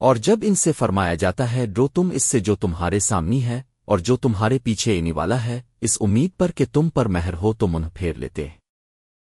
اور جب ان سے فرمایا جاتا ہے ڈرو تم اس سے جو تمہارے سامنی ہے اور جو تمہارے پیچھے آنے والا ہے، اس امید پر کہ تم پر مہر ہو تو منہ پھیر لیتے ہیں۔